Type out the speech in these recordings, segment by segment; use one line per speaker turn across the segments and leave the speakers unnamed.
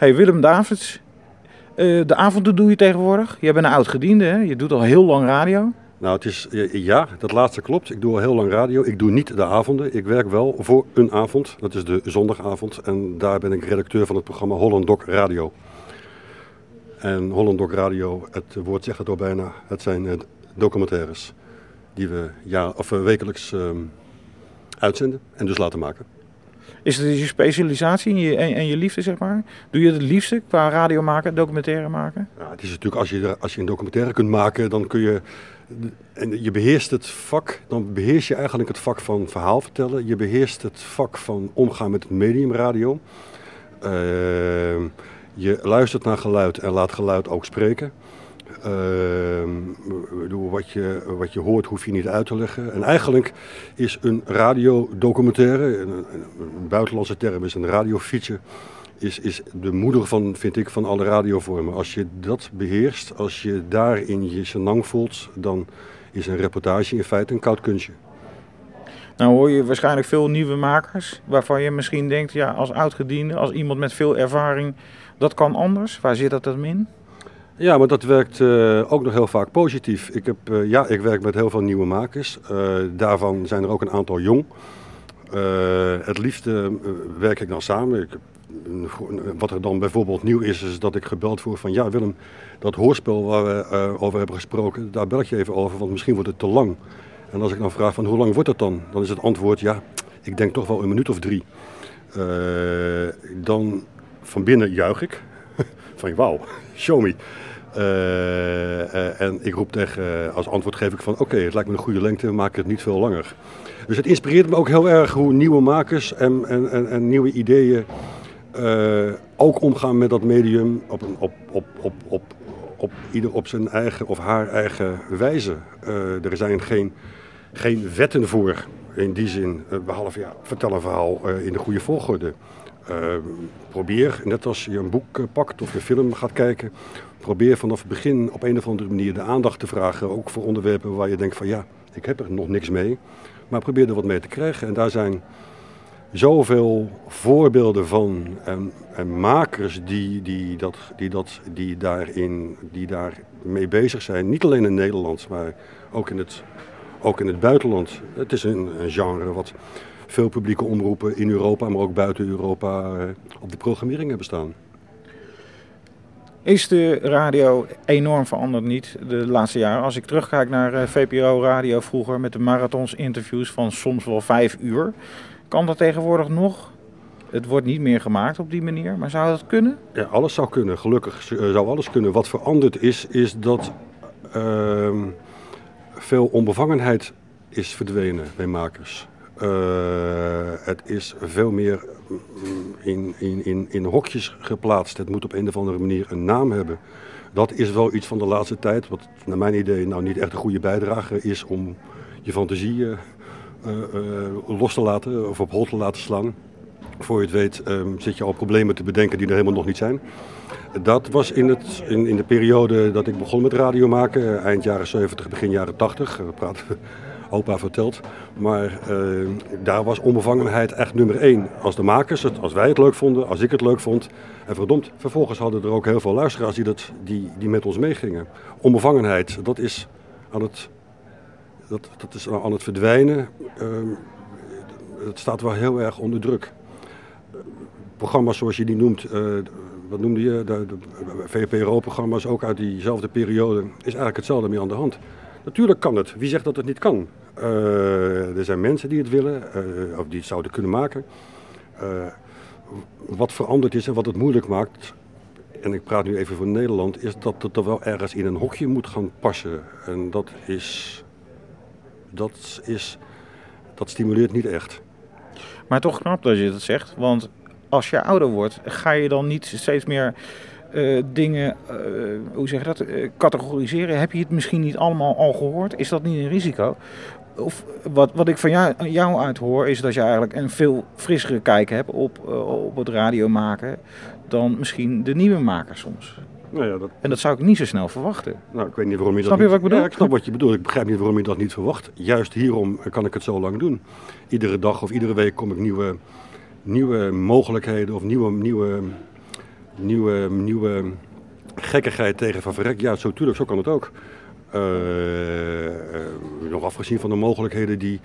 Hey Willem Davids, uh, de avonden doe je tegenwoordig. Je bent een oud gediende, hè? je doet al heel lang radio.
Nou, het is, ja, dat laatste klopt. Ik doe al heel lang radio. Ik doe niet de avonden. Ik werk wel voor een avond. Dat is de zondagavond. En daar ben ik redacteur van het programma Holland Doc Radio. En Holland Doc Radio, het woord zegt het al bijna, het zijn uh, documentaires die we ja, of, wekelijks uh, uitzenden en dus laten maken.
Is het je specialisatie en je, en, je liefde, zeg maar? Doe je het liefste qua radio maken, documentaire maken?
Het is natuurlijk, als je, als je een documentaire kunt maken, dan kun je... En je beheerst het vak, dan beheers je eigenlijk het vak van verhaal vertellen. Je beheerst het vak van omgaan met het medium radio. Uh, je luistert naar geluid en laat geluid ook spreken. Uh, wat, je, wat je hoort hoef je niet uit te leggen. En eigenlijk is een radiodocumentaire, een, buitenlandse term is een radiofietje, is, is de moeder van, vind ik, van alle radiovormen. Als je dat beheerst, als je daarin je senang voelt, dan is een reportage in feite een koud kunstje.
Nou hoor je waarschijnlijk veel nieuwe makers, waarvan je misschien denkt, ja, als oudgediende, als iemand met veel ervaring, dat kan anders. Waar zit dat dan in?
Ja, maar dat werkt uh, ook nog heel vaak positief. Ik, heb, uh, ja, ik werk met heel veel nieuwe makers. Uh, daarvan zijn er ook een aantal jong. het liefste werk ik dan samen. Ik, wat er dan bijvoorbeeld nieuw is, is dat ik gebeld word van... Ja Willem, dat hoorspel waar we over hebben gesproken, daar bel ik je even over, want misschien wordt het te lang. En als ik dan vraag van hoe lang wordt het dan? Dan is het antwoord ja, ik denk toch wel een minuut of drie. dan van binnen juich ik. van wauw, show me. Uh, uh, en ik roep tegen, uh, als antwoord geef ik van oké, het lijkt me een goede lengte, maken het niet veel langer. Dus het inspireert me ook heel erg hoe nieuwe makers en, en, en, nieuwe ideeën ook omgaan met dat medium op, op, op, op, op, op, ieder op zijn eigen of haar eigen wijze. er zijn geen, geen wetten voor in die zin, behalve ja, vertel een verhaal in de goede volgorde. Probeer, net als je een boek pakt of een film gaat kijken, probeer vanaf het begin op een of andere manier de aandacht te vragen. Ook voor onderwerpen waar je denkt van ja, ik heb er nog niks mee. Maar probeer er wat mee te krijgen. En daar zijn zoveel voorbeelden van en, makers die, die, dat, die, dat, die, daarin, die daar mee bezig zijn. Niet alleen in Nederland, maar ook in het, ook in het buitenland. Het is een genre wat veel publieke omroepen in Europa, maar ook buiten Europa eh, op de programmering hebben staan.
Is de radio enorm veranderd niet de laatste jaren? Als ik terugkijk naar uh, VPRO Radio vroeger met de marathons interviews van soms wel vijf uur. Kan dat tegenwoordig nog? Het wordt niet meer gemaakt op die manier, maar zou dat kunnen?
Ja, alles zou kunnen. Gelukkig zou alles kunnen. Wat veranderd is, is dat uh, veel onbevangenheid is verdwenen bij makers. Uh, het is veel meer in, in, in, in hokjes geplaatst. Het moet op een of andere manier een naam hebben. Dat is wel iets van de laatste tijd, wat naar mijn idee nou niet echt een goede bijdrage is om je fantasie uh, uh, los te laten of op hol te laten slaan. Voor je het weet um, zit je al problemen te bedenken die er helemaal nog niet zijn. Dat was in, het, in, in de periode dat ik begon met radio maken, eind jaren 70, begin jaren 80. We praten opa verteld. Maar uh, daar was onbevangenheid echt nummer één. Als de makers als wij het leuk vonden, als ik het leuk vond. En verdomd, vervolgens hadden er ook heel veel luisteraars die, dat, die, die met ons meegingen. Onbevangenheid, dat is aan het, dat, dat is aan het verdwijnen. Uh, het staat wel heel erg onder druk. Programma's zoals je die noemt, uh, wat noemde je, de, de VPRO-programma's ook uit diezelfde periode, is eigenlijk hetzelfde mee aan de hand. Natuurlijk kan het. Wie zegt dat het niet kan? Uh, er zijn mensen die het willen, uh, of die het zouden kunnen maken. Uh, wat veranderd is en wat het moeilijk maakt, en ik praat nu even voor Nederland, is dat het er wel ergens in een hokje moet gaan passen. En dat is. Dat is. Dat stimuleert niet echt.
Maar toch knap dat je dat zegt, want als je ouder wordt, ga je dan niet steeds meer dingen, hoe zeg je dat, categoriseren. Heb je het misschien niet allemaal al gehoord? Is dat niet een risico? Of wat, wat ik van jou, jou uit hoor, is dat je eigenlijk een veel frissere kijk hebt op, op het radio maken dan misschien de nieuwe makers soms. Nou ja, dat... En dat zou ik niet zo snel verwachten.
Nou, ik weet niet waarom je
snap
dat
je wat ik bedoel?
Ja, ik snap wat je bedoelt. Ik begrijp niet waarom je dat niet verwacht. Juist hierom kan ik het zo lang doen. Iedere dag of iedere week kom ik nieuwe, nieuwe mogelijkheden of nieuwe, nieuwe nieuwe, nieuwe gekkigheid tegen van verrek. Ja, zo tuurlijk, zo kan het ook. Uh, nog afgezien van de mogelijkheden die,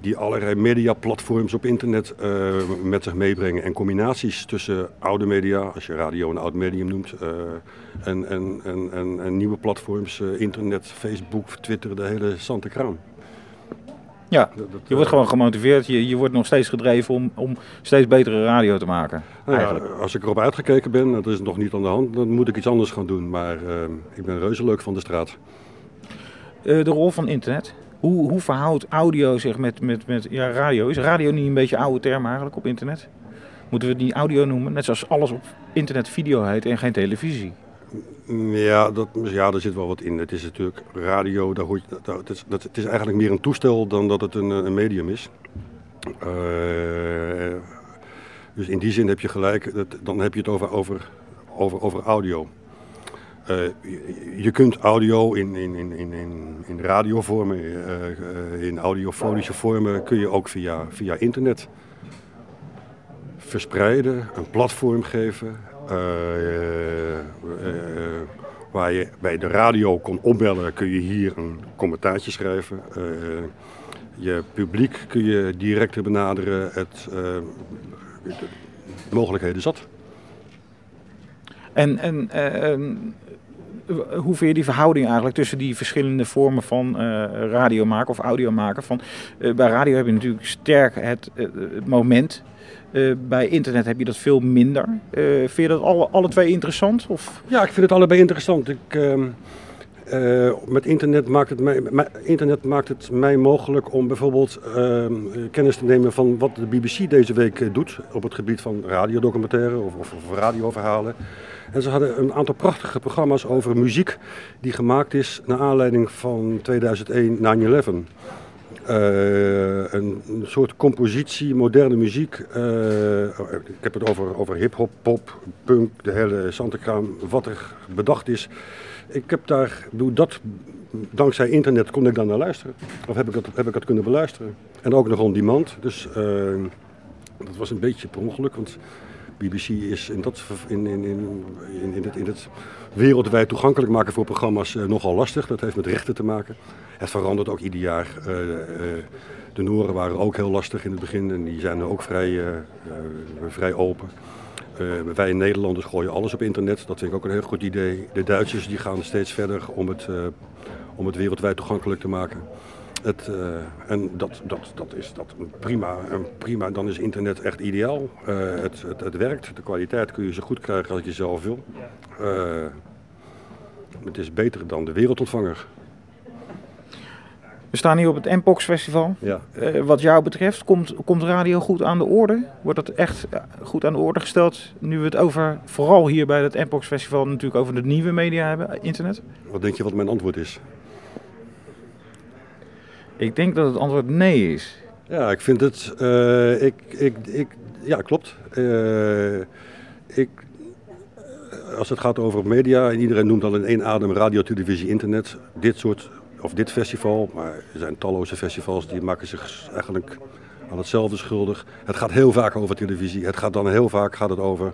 die allerlei mediaplatforms op internet uh, met zich meebrengen. En combinaties tussen oude media, als je radio een oud medium noemt, en, en, en, en, nieuwe platforms, internet, Facebook, Twitter, de hele Sante kraan.
Ja, je wordt gewoon gemotiveerd, je, je wordt nog steeds gedreven om, om steeds betere radio te maken.
Nou ja, als ik erop uitgekeken ben, dat is nog niet aan de hand, dan moet ik iets anders gaan doen. Maar uh, ik ben reuze leuk van de straat.
Uh, de rol van internet. Hoe, hoe verhoudt audio zich met, met, met ja, radio? Is radio niet een beetje een oude term eigenlijk op internet? Moeten we het niet audio noemen? Net zoals alles op internet video heet en geen televisie.
Ja, dat, ja, daar zit wel wat in. Het is natuurlijk radio, daar hoort, het, is, dat, het is eigenlijk meer een toestel dan dat het een, een medium is. Uh, dus in die zin heb je gelijk, dat, dan heb je het over, over, over, over audio. Uh, je, kunt audio in, in, in, in, in radiovormen, uh, in audiofonische vormen, kun je ook via, via internet verspreiden, een platform geven. Eh, eh, waar je bij de radio kon opbellen, kun je hier een commentaartje schrijven. Eh, je publiek kun je direct benaderen. Het, de mogelijkheden zat.
En, en hoe vind je die verhouding eigenlijk tussen die verschillende vormen van uh, radio maken of audio maken? Van, uh, bij radio heb je natuurlijk sterk het, het moment bij internet heb je dat veel minder. Uh, vind je dat alle, alle twee interessant? Of?
Ja, ik vind het allebei interessant. Ik, uh, met internet maakt, het mij, internet maakt het mij mogelijk om bijvoorbeeld ehm, kennis te nemen van wat de BBC deze week doet op het gebied van radiodocumentaire of, of, radioverhalen. En ze hadden een aantal prachtige programma's over muziek die gemaakt is naar aanleiding van 2001 9-11. Uh, een, soort compositie, moderne muziek. Ik heb het over, over hip-hop, pop, punk, de hele Santekraam, wat er bedacht is. Ik heb daar, dat, dankzij internet kon ik dan naar luisteren. Of heb ik het, heb ik het kunnen beluisteren. En ook nog on demand. Dus uh, dat was een beetje per ongeluk, want BBC is in, dat, in, in, in, in, het, in het wereldwijd toegankelijk maken voor programma's nogal lastig. Dat heeft met rechten te maken. Het verandert ook ieder jaar. Eh, eh, de Noren waren ook heel lastig in het begin en die zijn ook vrij, eh, vrij open. Wij in Nederlanders gooien alles op internet. Dat vind ik ook een heel goed idee. De Duitsers die gaan steeds verder om het, om het wereldwijd toegankelijk te maken. Het, uh, en dat, dat, dat is dat prima, prima. Dan is internet echt ideaal. Uh, het, het, het, werkt. De kwaliteit kun je zo goed krijgen als je zelf wil. Uh, het is beter dan de wereldontvanger.
We staan hier op het Mpox Festival.
Ja.
Uh, wat jou betreft, komt, komt radio goed aan de orde? Wordt dat echt goed aan de orde gesteld? Nu we het over, vooral hier bij het Mpox Festival, natuurlijk over de nieuwe media hebben, internet?
Wat denk je wat mijn antwoord is?
Ik denk dat het antwoord nee is.
Ja, ik vind het. Uh, ik, ik, ik, ja, klopt. Uh, ik, als het gaat over media, en iedereen noemt al in één adem radio, televisie, internet. Dit soort of dit festival, maar er zijn talloze festivals die maken zich eigenlijk aan hetzelfde schuldig. Het gaat heel vaak over televisie, het gaat dan heel vaak gaat het over,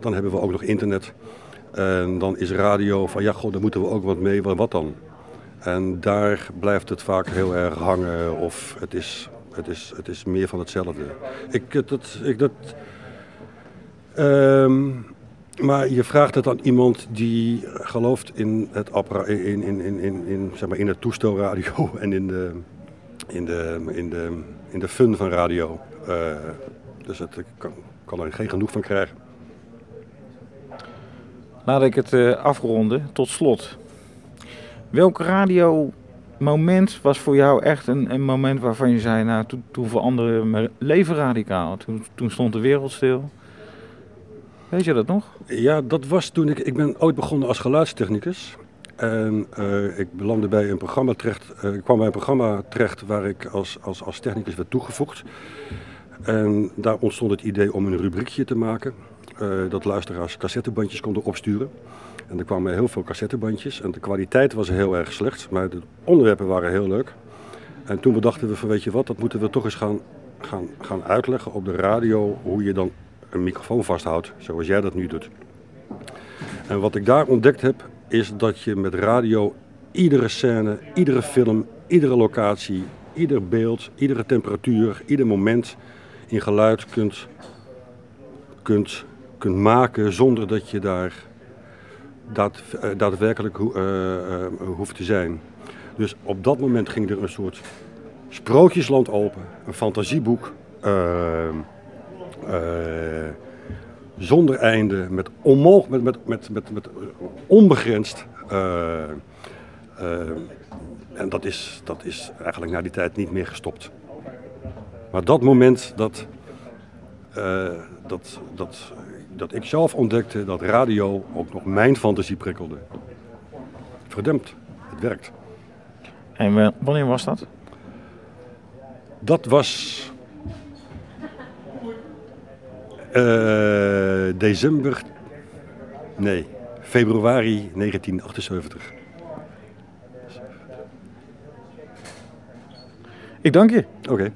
dan hebben we ook nog internet. En dan is radio van ja, god, daar moeten we ook wat mee, wat dan? En daar blijft het vaak heel erg hangen of het is, het is, het is meer van hetzelfde. Ik, dat, ik, dat, um, maar je vraagt het aan iemand die gelooft in het, in, in, in, in, in, zeg maar in toestelradio en in de, in de, in de, in de fun van radio. Uh, dus het, ik kan, kan er geen genoeg van krijgen.
Laat ik het uh, afronden. Tot slot. Welk radiomoment was voor jou echt een, een moment waarvan je zei... nou, toen, toen veranderde mijn leven radicaal. Toen stond de wereld stil. Weet je dat nog?
Ja, dat was toen ik... Ik ben ooit begonnen als geluidstechnicus. En uh, ik belandde bij een programma terecht... Uh, ik kwam bij een programma terecht waar ik als, als, als technicus werd toegevoegd. En daar ontstond het idee om een rubriekje te maken. Uh, dat luisteraars cassettebandjes konden opsturen. En er kwamen heel veel cassettebandjes. En de kwaliteit was heel erg slecht. Maar de onderwerpen waren heel leuk. En toen bedachten we van weet je wat, dat moeten we toch eens gaan, gaan, gaan uitleggen op de radio. Hoe je dan een microfoon vasthoudt, zoals jij dat nu doet. En wat ik daar ontdekt heb, is dat je met radio iedere scène, iedere film, iedere locatie, ieder beeld, iedere temperatuur, ieder moment in geluid kunt, kunt, kunt maken zonder dat je daar daad, eh, daadwerkelijk ho- eh, eh, hoeft te zijn. Dus op dat moment ging er een soort sprookjesland open, een fantasieboek. eh, eh, zonder einde, met, onmog met, met, met, met, met onbegrensd. eh, eh, en dat is, dat is eigenlijk na die tijd niet meer gestopt. Maar dat moment dat, eh, dat, dat, dat ik zelf ontdekte dat radio ook nog mijn fantasie prikkelde. Verdempt, het werkt.
En wa- wanneer was dat?
Dat was eh, december, nee, februari 1978.
Ik dank je.
Oké.